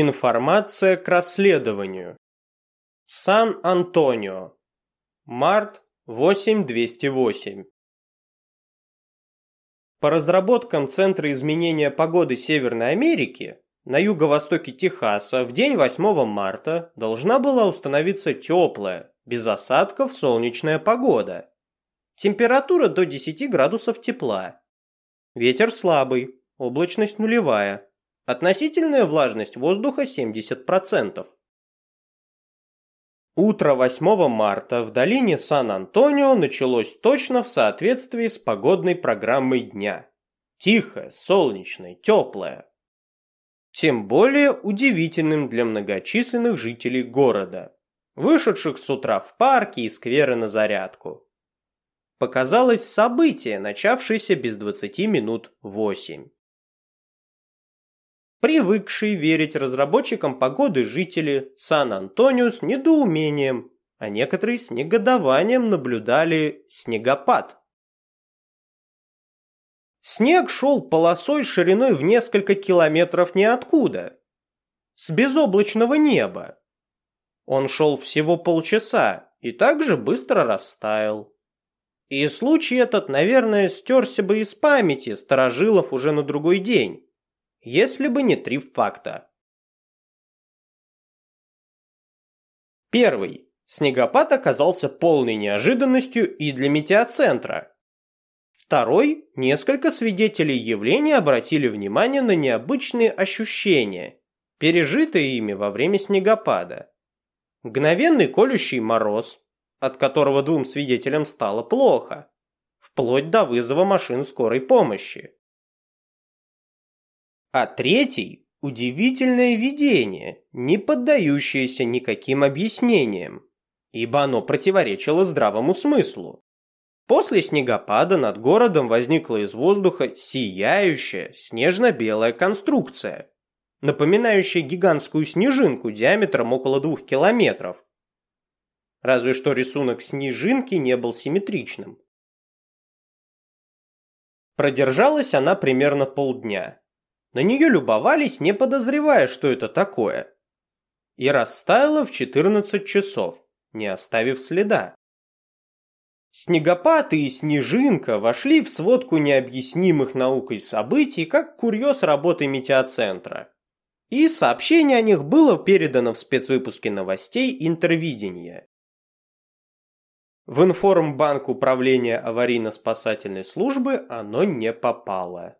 Информация к расследованию. Сан-Антонио. Март 8208. По разработкам Центра изменения погоды Северной Америки, на юго-востоке Техаса в день 8 марта должна была установиться теплая, без осадков солнечная погода. Температура до 10 градусов тепла. Ветер слабый, облачность нулевая. Относительная влажность воздуха 70%. Утро 8 марта в долине Сан-Антонио началось точно в соответствии с погодной программой дня. Тихое, солнечное, теплое. Тем более удивительным для многочисленных жителей города, вышедших с утра в парки и скверы на зарядку. Показалось событие, начавшееся без 20 минут 8. Привыкшие верить разработчикам погоды жители Сан-Антонио с недоумением, а некоторые с негодованием наблюдали снегопад. Снег шел полосой шириной в несколько километров ниоткуда, с безоблачного неба. Он шел всего полчаса и также быстро растаял. И случай этот, наверное, стерся бы из памяти старожилов уже на другой день если бы не три факта. Первый. Снегопад оказался полной неожиданностью и для метеоцентра. Второй. Несколько свидетелей явления обратили внимание на необычные ощущения, пережитые ими во время снегопада. Мгновенный колющий мороз, от которого двум свидетелям стало плохо, вплоть до вызова машин скорой помощи. А третий – удивительное видение, не поддающееся никаким объяснениям, ибо оно противоречило здравому смыслу. После снегопада над городом возникла из воздуха сияющая снежно-белая конструкция, напоминающая гигантскую снежинку диаметром около двух километров. Разве что рисунок снежинки не был симметричным. Продержалась она примерно полдня. На нее любовались, не подозревая, что это такое. И растаяла в 14 часов, не оставив следа. Снегопад и снежинка вошли в сводку необъяснимых наукой событий как курьез работы метеоцентра. И сообщение о них было передано в спецвыпуске новостей интервидения. В информбанк управления аварийно-спасательной службы оно не попало.